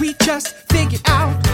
we just figured out